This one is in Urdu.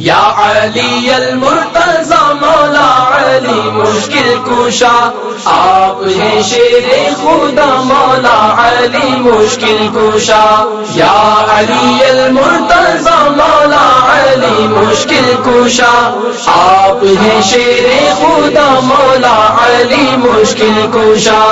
یا علی المرتضی مولا علی مشکل کشا، آپ ہیں شیر خدا مولا علی مشکل کشا۔ یا علی المرتضی مولا علی مشکل کشا، آپ ہیں شیر خدا مولا علی مشکل کشا۔